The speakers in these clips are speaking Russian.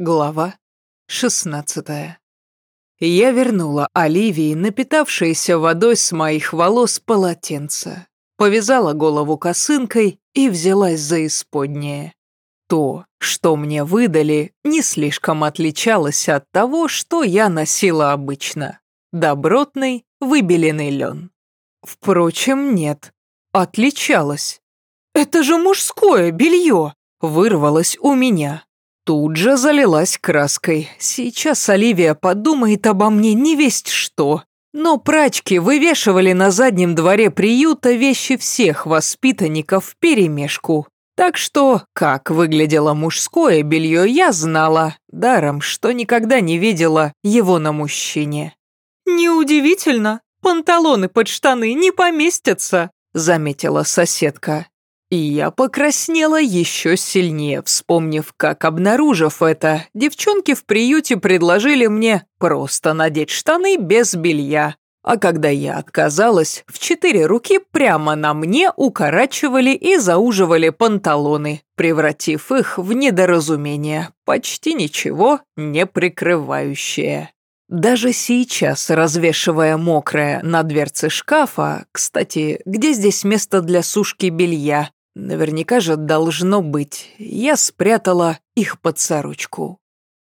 Глава 16 Я вернула Оливии напитавшееся водой с моих волос полотенце, повязала голову косынкой и взялась за исподнее. То, что мне выдали, не слишком отличалось от того, что я носила обычно. Добротный, выбеленный лен. Впрочем, нет, отличалось. «Это же мужское белье!» вырвалось у меня. Тут же залилась краской. Сейчас Оливия подумает обо мне не весть что. Но прачки вывешивали на заднем дворе приюта вещи всех воспитанников в перемешку. Так что, как выглядело мужское белье, я знала, даром, что никогда не видела его на мужчине. «Неудивительно, панталоны под штаны не поместятся», заметила соседка. И я покраснела еще сильнее, вспомнив, как, обнаружив это, девчонки в приюте предложили мне просто надеть штаны без белья. А когда я отказалась, в четыре руки прямо на мне укорачивали и зауживали панталоны, превратив их в недоразумение, почти ничего не прикрывающее. Даже сейчас, развешивая мокрое на дверце шкафа, кстати, где здесь место для сушки белья, Наверняка же должно быть. Я спрятала их под сорочку.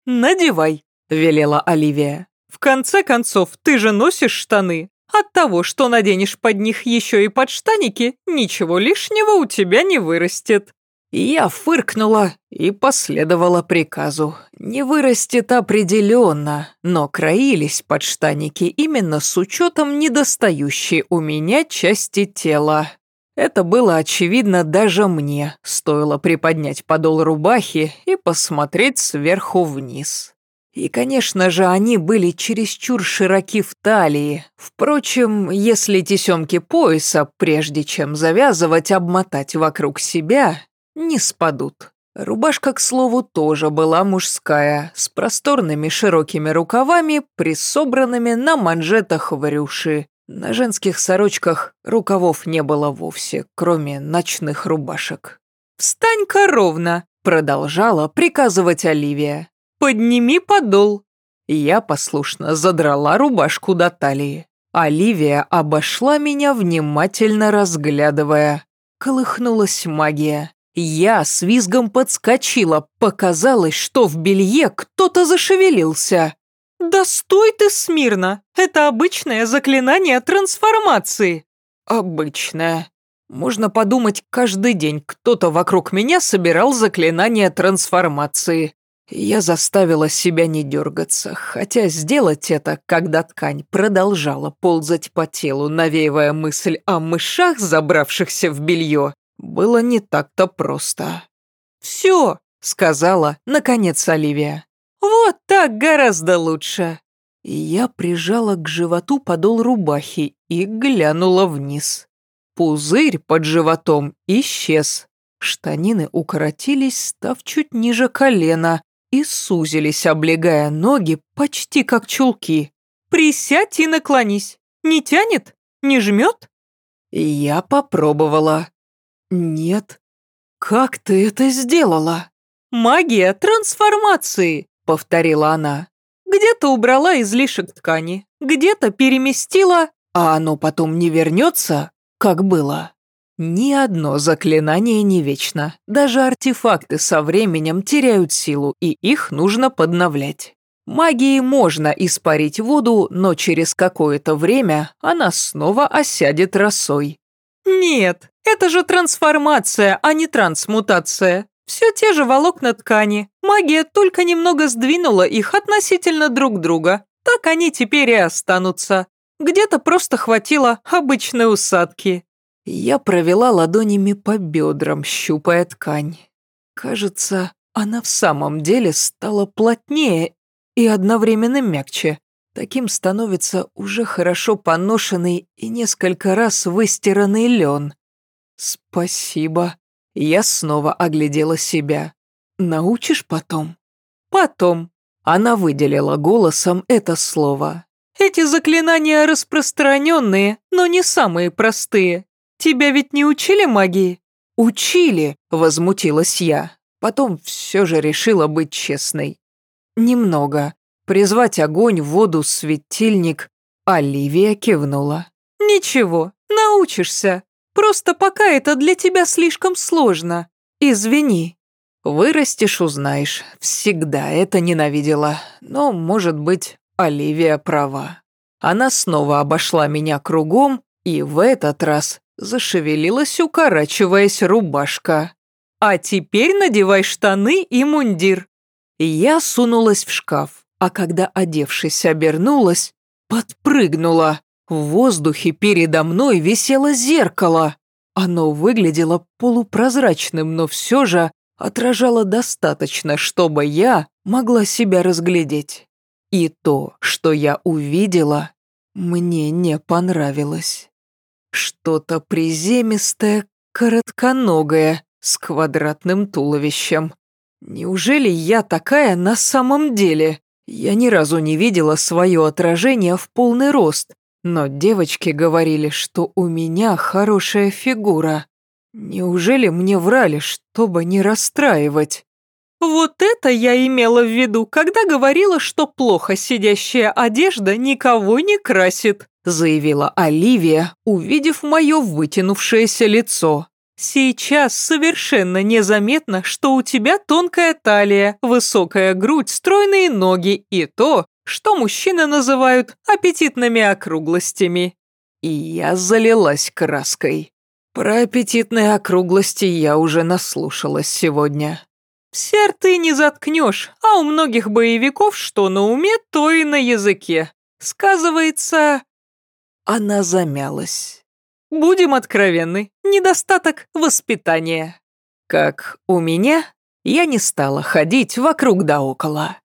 «Надевай», — велела Оливия. «В конце концов, ты же носишь штаны. От того, что наденешь под них еще и подштаники, ничего лишнего у тебя не вырастет». Я фыркнула и последовала приказу. Не вырастет определенно, но краились подштаники именно с учетом недостающей у меня части тела. Это было очевидно даже мне, стоило приподнять подол рубахи и посмотреть сверху вниз. И, конечно же, они были чересчур широки в талии. Впрочем, если тесемки пояса, прежде чем завязывать, обмотать вокруг себя, не спадут. Рубашка, к слову, тоже была мужская, с просторными широкими рукавами, присобранными на манжетах в рюши, на женских сорочках рукавов не было вовсе, кроме ночных рубашек. «Встань-ка ровно!» — продолжала приказывать Оливия. «Подними подол!» Я послушно задрала рубашку до талии. Оливия обошла меня, внимательно разглядывая. Колыхнулась магия. Я с визгом подскочила. Показалось, что в белье кто-то зашевелился. «Да стой ты смирно! Это обычное заклинание трансформации!» «Обычное. Можно подумать, каждый день кто-то вокруг меня собирал заклинание трансформации. Я заставила себя не дергаться, хотя сделать это, когда ткань продолжала ползать по телу, навеивая мысль о мышах, забравшихся в белье, было не так-то просто. «Все!» — сказала, наконец, Оливия. «Вот так гораздо лучше!» Я прижала к животу подол рубахи и глянула вниз. Пузырь под животом исчез. Штанины укоротились, став чуть ниже колена, и сузились, облегая ноги почти как чулки. «Присядь и наклонись. Не тянет? Не жмет?» Я попробовала. «Нет. Как ты это сделала?» «Магия трансформации!» Повторила она. «Где-то убрала излишек ткани, где-то переместила, а оно потом не вернется, как было». Ни одно заклинание не вечно. Даже артефакты со временем теряют силу, и их нужно подновлять. Магией можно испарить воду, но через какое-то время она снова осядет росой. «Нет, это же трансформация, а не трансмутация. Все те же волокна ткани. Магия только немного сдвинула их относительно друг друга. Так они теперь и останутся. Где-то просто хватило обычной усадки. Я провела ладонями по бедрам, щупая ткань. Кажется, она в самом деле стала плотнее и одновременно мягче. Таким становится уже хорошо поношенный и несколько раз выстиранный лен. Спасибо. Я снова оглядела себя. «Научишь потом?» «Потом». Она выделила голосом это слово. «Эти заклинания распространенные, но не самые простые. Тебя ведь не учили магии?» «Учили», — возмутилась я. Потом все же решила быть честной. немного. Призвать огонь, воду, светильник. Оливия кивнула. «Ничего, научишься. Просто пока это для тебя слишком сложно. Извини». «Вырастешь, узнаешь. Всегда это ненавидела. Но, может быть, Оливия права». Она снова обошла меня кругом, и в этот раз зашевелилась, укорачиваясь рубашка. «А теперь надевай штаны и мундир». Я сунулась в шкаф, а когда, одевшись, обернулась, подпрыгнула. В воздухе передо мной висело зеркало. Оно выглядело полупрозрачным, но все же отражало достаточно, чтобы я могла себя разглядеть. И то, что я увидела, мне не понравилось. Что-то приземистое, коротконогое, с квадратным туловищем. Неужели я такая на самом деле? Я ни разу не видела свое отражение в полный рост, но девочки говорили, что у меня хорошая фигура. Неужели мне врали, чтобы не расстраивать? Вот это я имела в виду, когда говорила, что плохо сидящая одежда никого не красит, заявила Оливия, увидев мое вытянувшееся лицо. Сейчас совершенно незаметно, что у тебя тонкая талия, высокая грудь, стройные ноги и то, что мужчины называют аппетитными округлостями. И я залилась краской. Про аппетитные округлости я уже наслушалась сегодня. Все рты не заткнешь, а у многих боевиков что на уме, то и на языке. Сказывается... Она замялась. Будем откровенны, недостаток воспитания. Как у меня, я не стала ходить вокруг да около.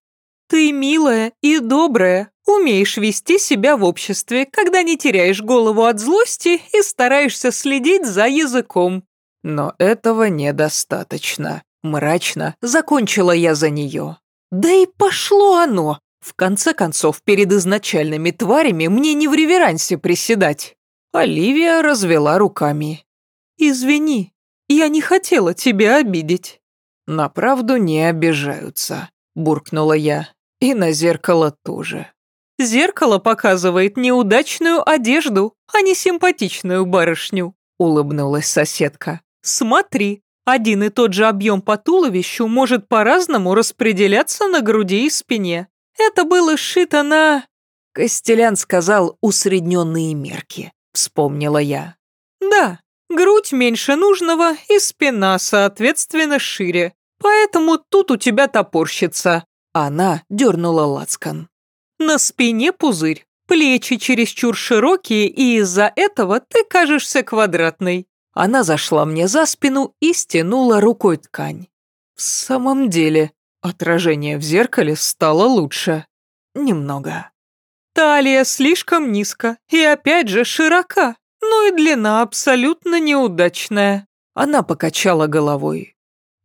Ты милая и добрая, умеешь вести себя в обществе, когда не теряешь голову от злости и стараешься следить за языком. Но этого недостаточно. Мрачно закончила я за нее. Да и пошло оно. В конце концов, перед изначальными тварями мне не в реверансе приседать. Оливия развела руками. «Извини, я не хотела тебя обидеть». «На правду не обижаются», – буркнула я. «И на зеркало тоже». «Зеркало показывает неудачную одежду, а не симпатичную барышню», – улыбнулась соседка. «Смотри, один и тот же объем по туловищу может по-разному распределяться на груди и спине. Это было сшито на...» Костелян сказал усредненные мерки, вспомнила я. «Да, грудь меньше нужного и спина, соответственно, шире. Поэтому тут у тебя топорщится». Она дернула лацкан. «На спине пузырь, плечи чересчур широкие, и из-за этого ты кажешься квадратной. Она зашла мне за спину и стянула рукой ткань. В самом деле, отражение в зеркале стало лучше. Немного. Талия слишком низко и опять же широка, но и длина абсолютно неудачная. Она покачала головой.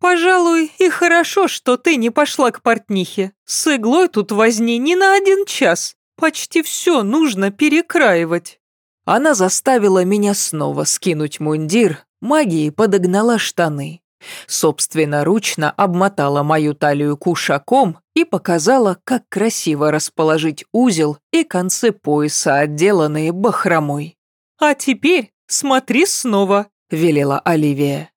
«Пожалуй, и хорошо, что ты не пошла к портнихе. С иглой тут возни не на один час. Почти все нужно перекраивать». Она заставила меня снова скинуть мундир, магией подогнала штаны. Собственноручно обмотала мою талию кушаком и показала, как красиво расположить узел и концы пояса, отделанные бахромой. «А теперь смотри снова», — велела Оливия.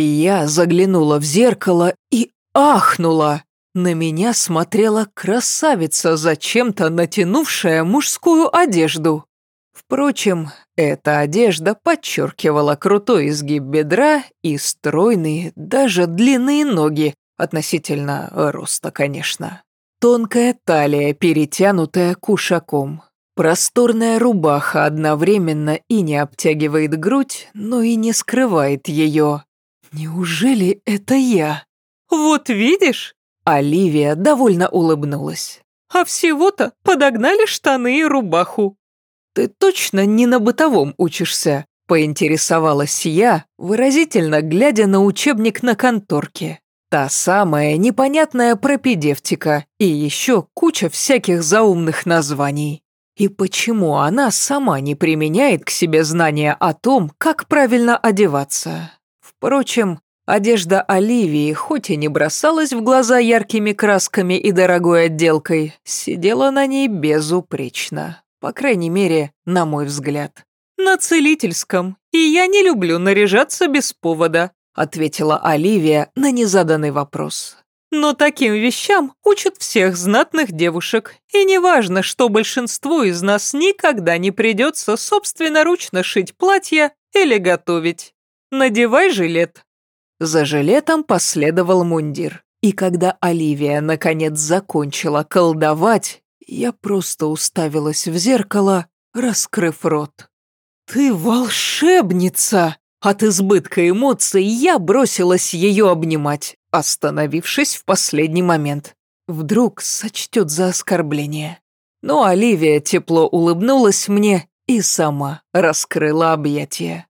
Я заглянула в зеркало и ахнула. На меня смотрела красавица, зачем-то натянувшая мужскую одежду. Впрочем, эта одежда подчеркивала крутой изгиб бедра и стройные, даже длинные ноги, относительно роста, конечно. Тонкая талия, перетянутая кушаком. Просторная рубаха одновременно и не обтягивает грудь, но и не скрывает ее. Неужели это я? Вот видишь? Оливия довольно улыбнулась. А всего-то подогнали штаны и рубаху. «Ты точно не на бытовом учишься?» – поинтересовалась я, выразительно глядя на учебник на конторке. Та самая непонятная пропедевтика и еще куча всяких заумных названий. И почему она сама не применяет к себе знания о том, как правильно одеваться? Впрочем, Одежда Оливии, хоть и не бросалась в глаза яркими красками и дорогой отделкой, сидела на ней безупречно. По крайней мере, на мой взгляд. «На целительском, и я не люблю наряжаться без повода», ответила Оливия на незаданный вопрос. «Но таким вещам учат всех знатных девушек, и неважно, что большинству из нас никогда не придется собственноручно шить платья или готовить. Надевай жилет». За жилетом последовал мундир. И когда Оливия наконец закончила колдовать, я просто уставилась в зеркало, раскрыв рот. «Ты волшебница!» От избытка эмоций я бросилась ее обнимать, остановившись в последний момент. Вдруг сочтет за оскорбление. Но Оливия тепло улыбнулась мне и сама раскрыла объятия.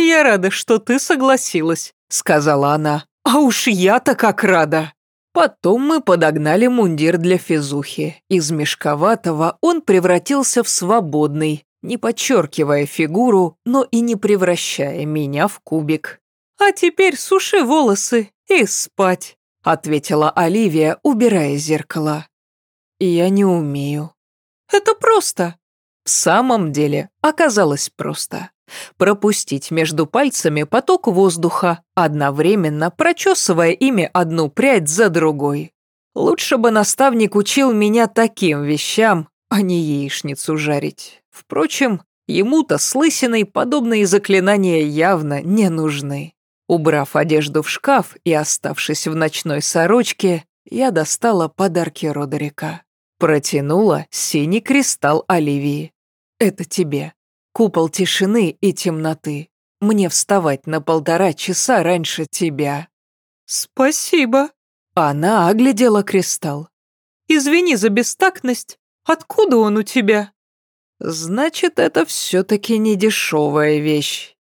«Я рада, что ты согласилась», — сказала она. «А уж я-то как рада!» Потом мы подогнали мундир для физухи. Из мешковатого он превратился в свободный, не подчеркивая фигуру, но и не превращая меня в кубик. «А теперь суши волосы и спать», — ответила Оливия, убирая зеркало. «Я не умею». «Это просто». В самом деле оказалось просто. Пропустить между пальцами поток воздуха, одновременно прочесывая ими одну прядь за другой. Лучше бы наставник учил меня таким вещам, а не яичницу жарить. Впрочем, ему-то с лысиной подобные заклинания явно не нужны. Убрав одежду в шкаф и оставшись в ночной сорочке, я достала подарки Родерика. Протянула синий кристалл Оливии. «Это тебе. Купол тишины и темноты. Мне вставать на полтора часа раньше тебя». «Спасибо». Она оглядела кристалл. «Извини за бестактность. Откуда он у тебя?» «Значит, это все-таки не дешевая вещь.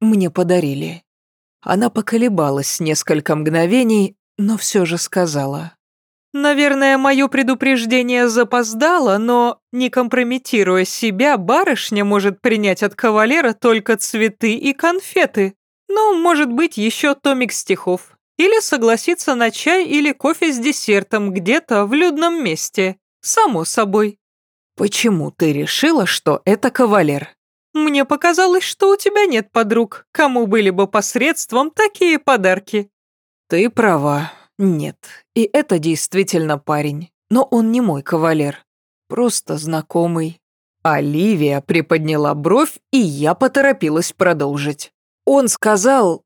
Мне подарили». Она поколебалась несколько мгновений, но все же сказала. «Наверное, мое предупреждение запоздало, но, не компрометируя себя, барышня может принять от кавалера только цветы и конфеты. Ну, может быть, еще томик стихов. Или согласиться на чай или кофе с десертом где-то в людном месте. Само собой. «Почему ты решила, что это кавалер?» «Мне показалось, что у тебя нет подруг, кому были бы посредством такие подарки». «Ты права, нет. И это действительно парень. Но он не мой кавалер. Просто знакомый». Оливия приподняла бровь, и я поторопилась продолжить. Он сказал...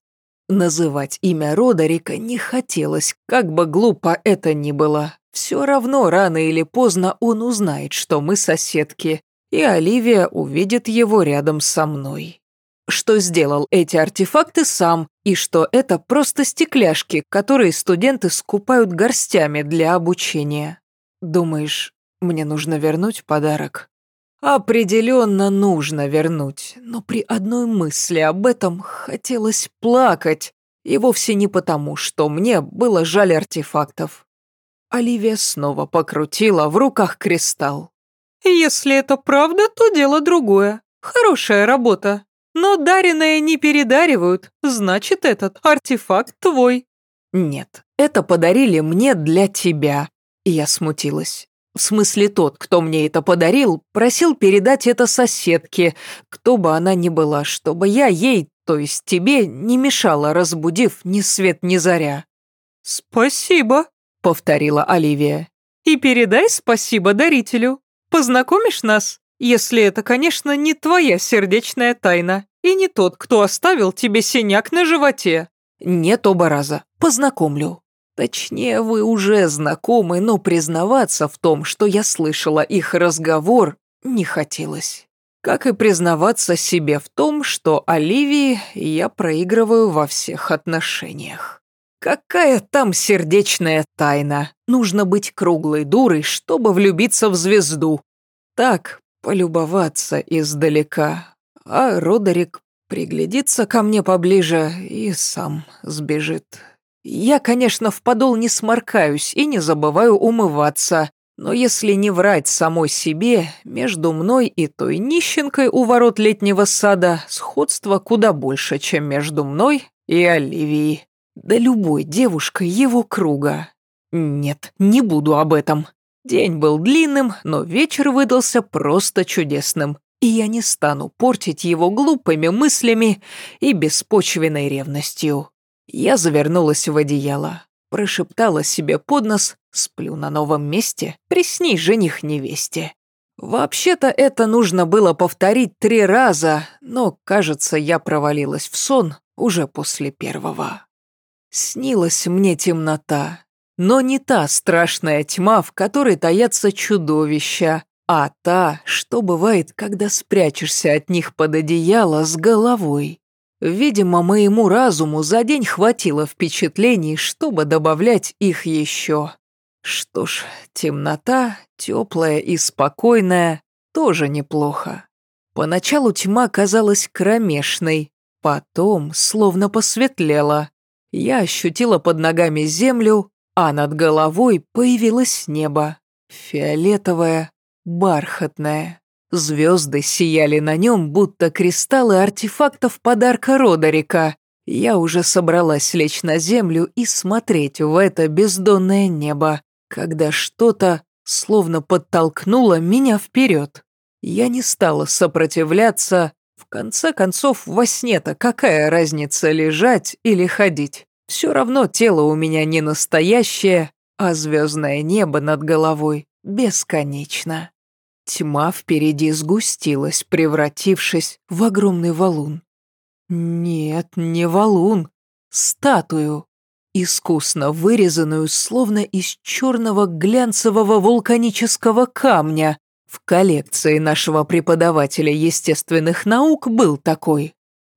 Называть имя Родерика не хотелось, как бы глупо это ни было. Все равно рано или поздно он узнает, что мы соседки, и Оливия увидит его рядом со мной. Что сделал эти артефакты сам, и что это просто стекляшки, которые студенты скупают горстями для обучения. Думаешь, мне нужно вернуть подарок? Определенно нужно вернуть, но при одной мысли об этом хотелось плакать, и вовсе не потому, что мне было жаль артефактов. Оливия снова покрутила в руках кристалл. «Если это правда, то дело другое. Хорошая работа. Но даренное не передаривают, значит, этот артефакт твой». «Нет, это подарили мне для тебя». Я смутилась. В смысле, тот, кто мне это подарил, просил передать это соседке, кто бы она ни была, чтобы я ей, то есть тебе, не мешала, разбудив ни свет ни заря. «Спасибо», повторила Оливия. «И передай спасибо дарителю. Познакомишь нас, если это, конечно, не твоя сердечная тайна и не тот, кто оставил тебе синяк на животе». «Нет оба раза. Познакомлю». Точнее, вы уже знакомы, но признаваться в том, что я слышала их разговор, не хотелось. Как и признаваться себе в том, что Оливии я проигрываю во всех отношениях. Какая там сердечная тайна? Нужно быть круглой дурой, чтобы влюбиться в звезду. Так, полюбоваться издалека. А Родерик приглядится ко мне поближе и сам сбежит. Я, конечно, в подол не сморкаюсь и не забываю умываться, но если не врать самой себе, между мной и той нищенкой у ворот летнего сада сходство куда больше, чем между мной и Оливией. Да любой девушкой его круга. Нет, не буду об этом. День был длинным, но вечер выдался просто чудесным, и я не стану портить его глупыми мыслями и беспочвенной ревностью. Я завернулась в одеяло, прошептала себе под нос «Сплю на новом месте, приснись жених невесте». Вообще-то это нужно было повторить три раза, но, кажется, я провалилась в сон уже после первого. Снилась мне темнота, но не та страшная тьма, в которой таятся чудовища, а та, что бывает, когда спрячешься от них под одеяло с головой. Видимо, моему разуму за день хватило впечатлений, чтобы добавлять их еще. Что ж, темнота, теплая и спокойная, тоже неплохо. Поначалу тьма казалась кромешной, потом словно посветлела. Я ощутила под ногами землю, а над головой появилось небо. Фиолетовое, бархатное. Звезды сияли на нем, будто кристаллы артефактов подарка Родерика. Я уже собралась лечь на землю и смотреть в это бездонное небо, когда что-то словно подтолкнуло меня вперед. Я не стала сопротивляться. В конце концов, во сне-то какая разница лежать или ходить? Все равно тело у меня не настоящее, а звездное небо над головой бесконечно. Тьма впереди сгустилась, превратившись в огромный валун. Нет, не валун, статую, искусно вырезанную, словно из черного глянцевого вулканического камня. В коллекции нашего преподавателя естественных наук был такой.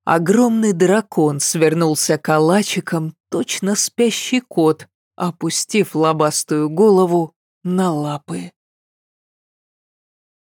Огромный дракон свернулся калачиком, точно спящий кот, опустив лобастую голову на лапы.